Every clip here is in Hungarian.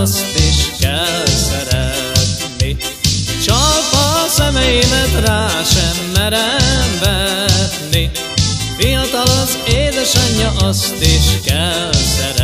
azt is kell szeretni. Csalpa a szemeimet rá sem merem vetni. Fiatal az édesanyja, azt is kell szeretni.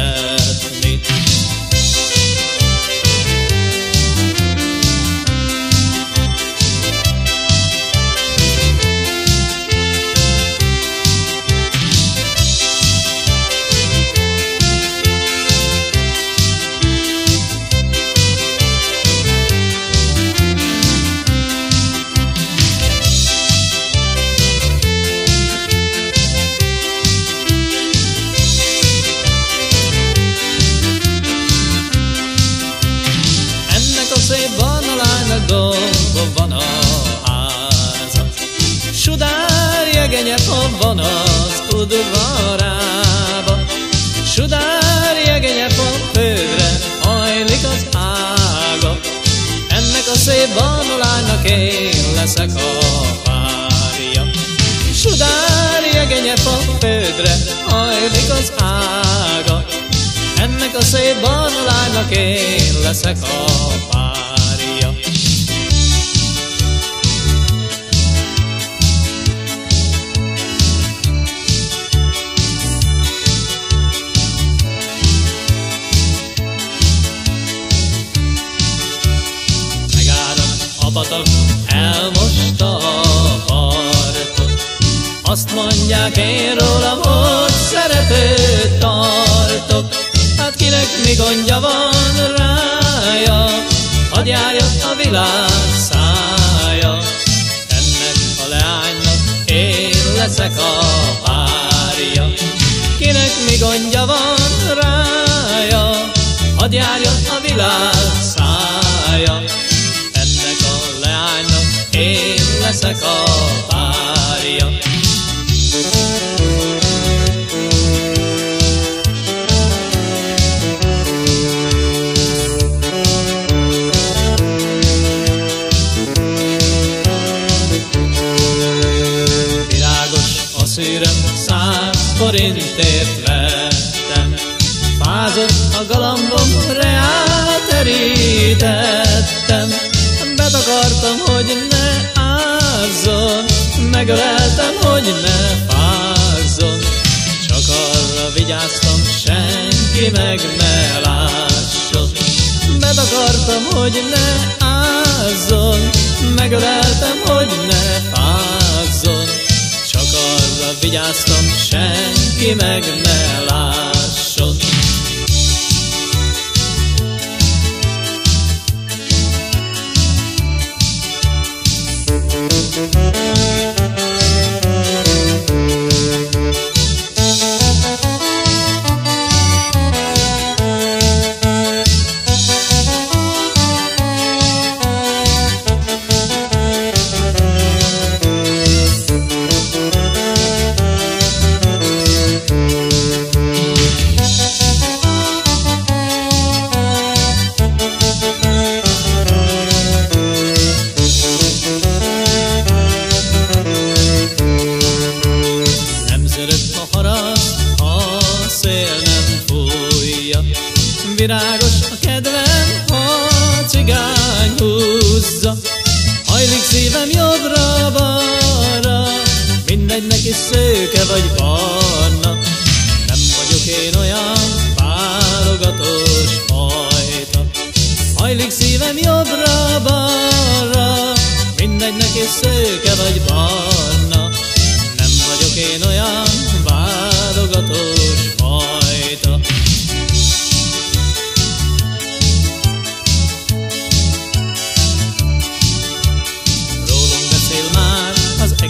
Udvarába. Sudár jegenye földre hajlik az ága. Ennek a szép barna lánynak én leszek a párja. Sudár jegenye földre hajlik az ága. Ennek a szép barna lánynak én leszek a párja. Mondják én rólam, hogy szeretőt tartok. Hát kinek mi gondja van rája, hadd járjon a világ szája. Ennek a leánynak én leszek a párja. Kinek mi gondja van rája, hadd járjon a világ szája. Ennek a leánynak én leszek a megöleltem, hogy ne fázzon. Csak arra vigyáztam, senki meg ne lásson. Betakartam, hogy ne ázzon, megöleltem, hogy ne fázzon. Csak arra vigyáztam, senki meg ne lásson. A kedvem, ha cigány húzza. Hajlik szívem jobbra-balra Mindegy neki szőke vagy barna. Nem vagyok én olyan válogatós fajta. Hajlik szívem jobbra-balra Mindegy neki szőke vagy barna. Nem vagyok én olyan válogatós fajta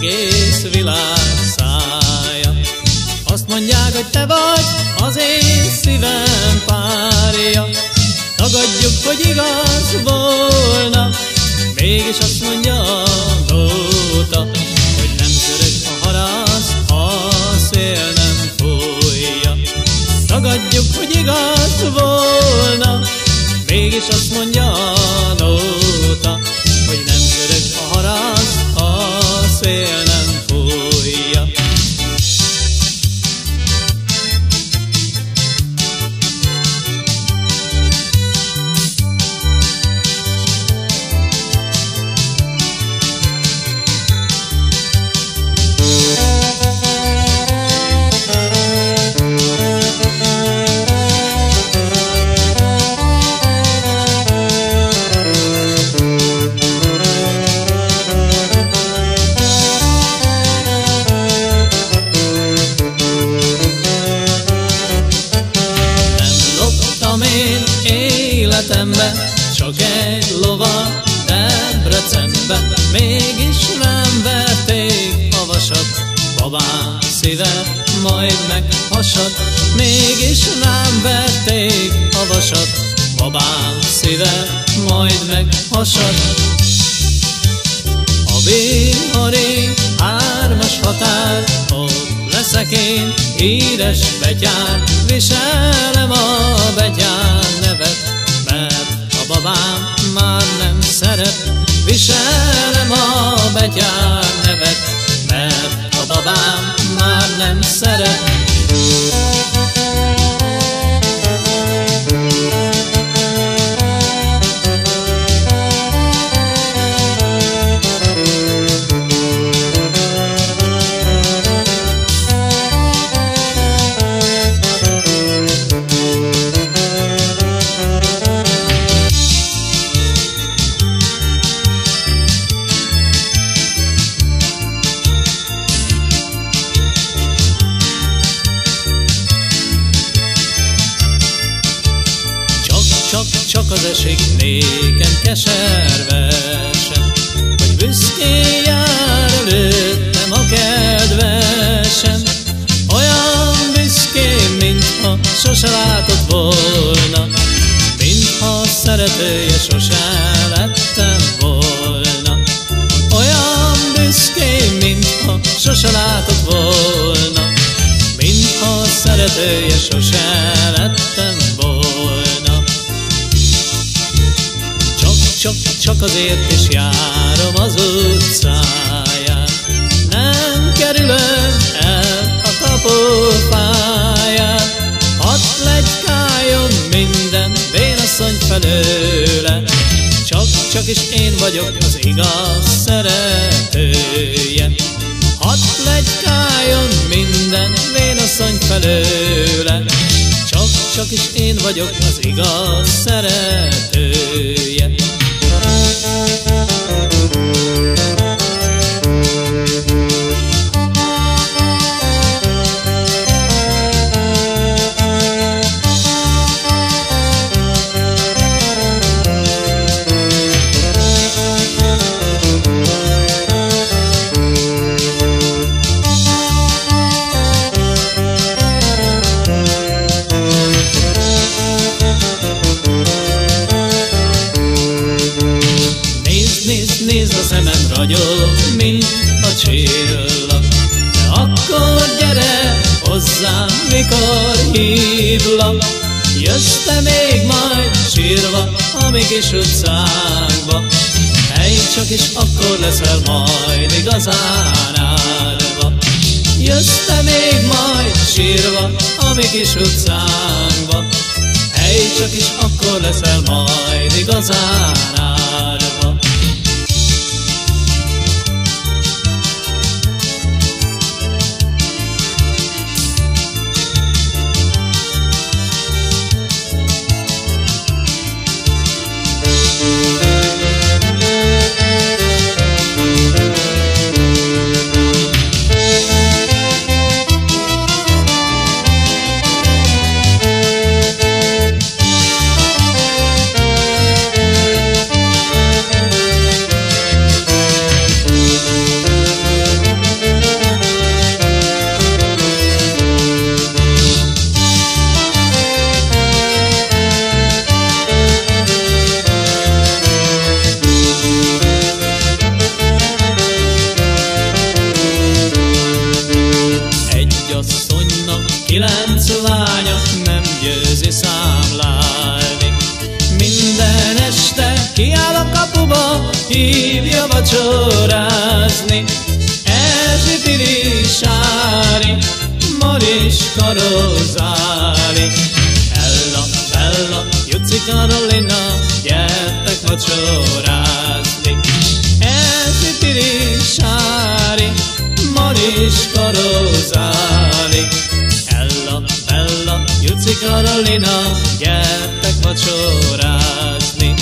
egész világ szája. Azt mondják, hogy te vagy az én szívem párja. Tagadjuk, hogy igaz volna, mégis azt mondja a nóta, hogy nem zörög a harasz, ha a szél nem fújja. Tagadjuk, hogy igaz volna, Mégis azt mondja meghasad Mégis nem verték a vasat. Babám szíve majd meghasad A Bihari hármas határ Ott leszek én, híres betyár. Viselem a betyár nevet babám már nem szeret, viselem a betyár nevet, mert a babám már nem szeret. Csak keservesen, hogy büszkén jár előttem a kedvesem. Olyan büszkén, mintha sose látott volna, mintha szeretője sose lettem volna. Olyan büszkén, mintha sose látott volna, mintha szeretője sose azért is járom az utcáját. Nem kerülöm el a kapufáját Hadd legykáljon minden vénasszony felőle. Csak, csak is én vagyok az igaz szeretője. Hadd legykáljon minden vénasszony felőle. Csak, csak is én vagyok az igaz szeretője Música leszel majd igazán áldva. Jössz te még majd sírva a mi kis utcánkba, Hely csak is akkor leszel majd igazán áldva. Vacsorázni. Ezsipiri sári, Maris karozári. Ella, Bella, Juci Karolina, gyertek vacsorázni. Ezsipiri sári, Maris karozári. Ella, Bella, Juci Karolina, gyertek vacsorázni.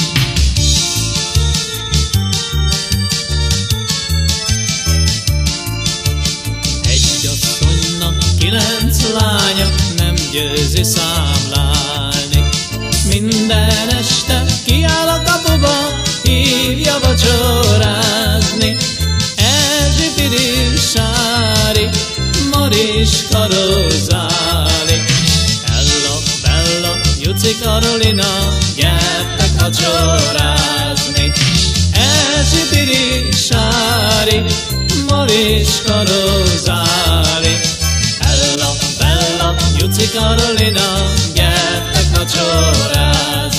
Lánya nem győzi számlálni. Minden este kiáll a kapuba, hívja vacsorázni. Erzsipiri sári, Maris karozáli. Ella, Bella, Juci Karolina, gyertek vacsorázni. Erzsipiri sári, Maris karozáli. Juci Karolina, gyertek vacsorázni.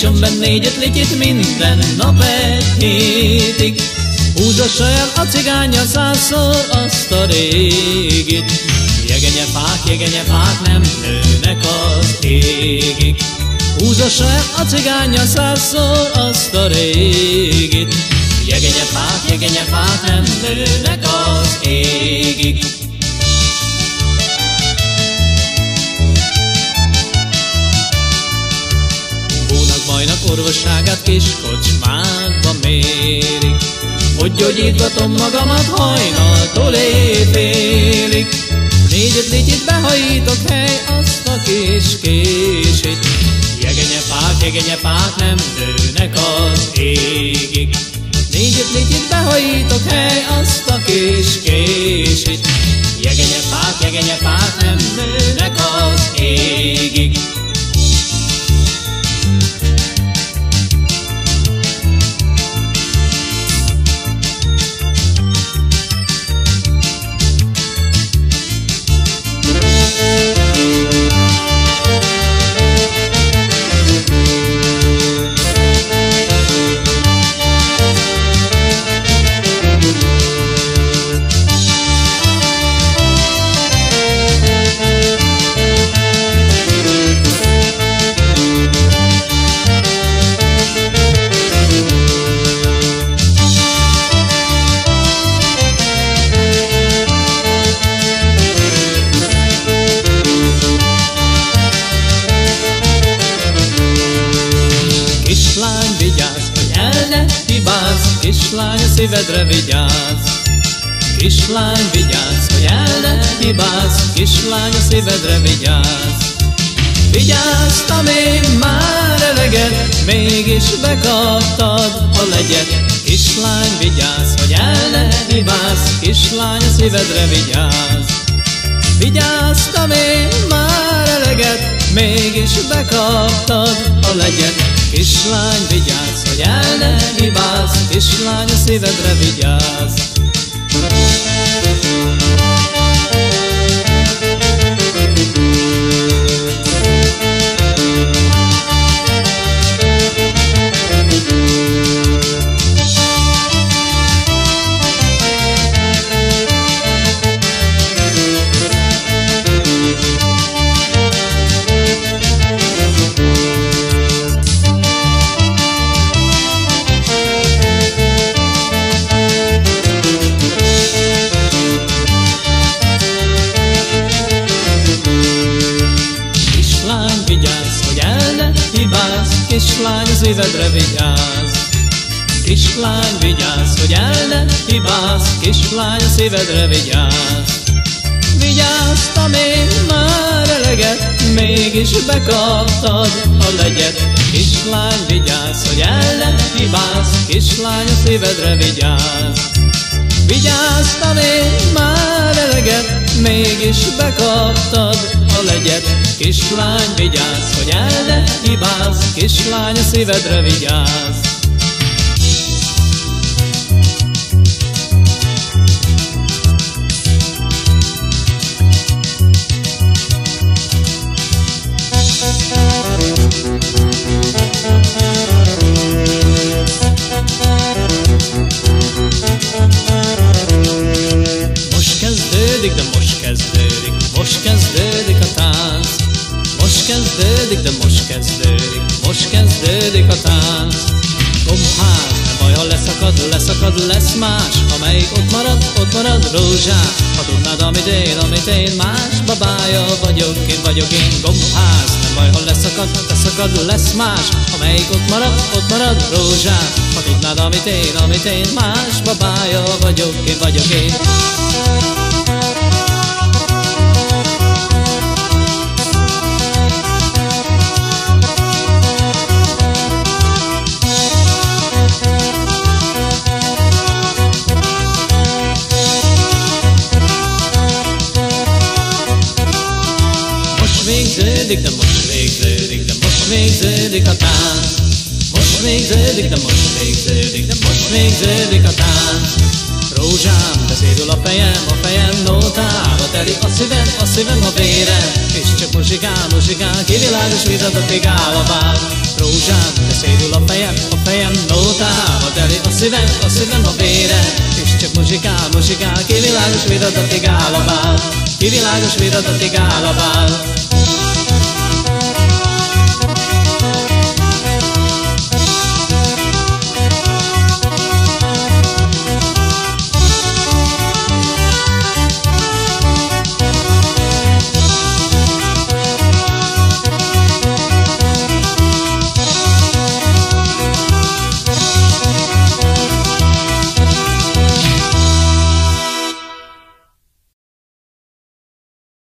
Hajítson be négyet légyét minden nap egy hétig. Húzassa el a cigánya százszor azt a régit. Jegenye fák, jegenye fák nem nőnek az égig. Húzassa el a cigánya százszor azt a régit. Jegenye fák, jegenye fák nem nőnek az égig. Orvosságát kis kocsmákba mérik. Hogy gyógyítgatom magamat hajnaltól éjfélig. Légyit behajítok hely azt a kis kését. Jegenye fák, jegenye fák nem nőnek az égig. Négyet légyit behajítok hely azt a kis kését. Jegenye fák, jegenye fák nem nőnek az égig szívedre vigyázz Kislány, vigyázz, hogy el ne hibázz Kislány, a szívedre vigyázz Vigyáztam én már eleget Mégis bekaptad a legyet. Kis Kislány, vigyázz, hogy el ne hibázz, kislány, a szívedre vigyázz. Vigyáztam én már eleget, mégis bekaptad a legyet. Kislány, vigyázz, hogy el ne hibázz, kislány, a szívedre vigyázz. Hibáz, kislány, szívedre vigyázz. Vigyáztam én már eleget, mégis bekaptad a legyet. Kislány, vigyázz, hogy el ne hibáz, kislány, szívedre vigyázz. Vigyáztam én már eleget, mégis bekaptad a legyet. Kislány, vigyázz, hogy el ne hibázz, kislány, a szívedre vigyázz. Kezdődik a tánc. Gombház, nem baj, ha leszakad, leszakad, lesz más, amelyik ott marad, ott marad rózsás. Ha tudnád, amit én, amit én, más babája vagyok, én vagyok én. Gombház, nem baj, ha leszakad, leszakad, lesz más, amelyik ott marad, ott marad rózsás. Ha tudnád, amit én, amit én, más babája vagyok, én vagyok én. Végződik, de most végződik, de most végződik a tánc. Most végződik, de most végződik, de most végződik a tánc. Rózsám, beszédül a fejem, a fejem nótába teli a szívem, a szívem a vérem, és csak muzsikál, muzsikál, kivilágos vidadatig áll a bál. Rózsám, beszédül a fejem, a fejem nótába teli a szívem, a szívem a vérem, és csak muzsikál, muzsikál, kivilágos vidadatig áll a bál. Kivilágos vidadatig áll a bál.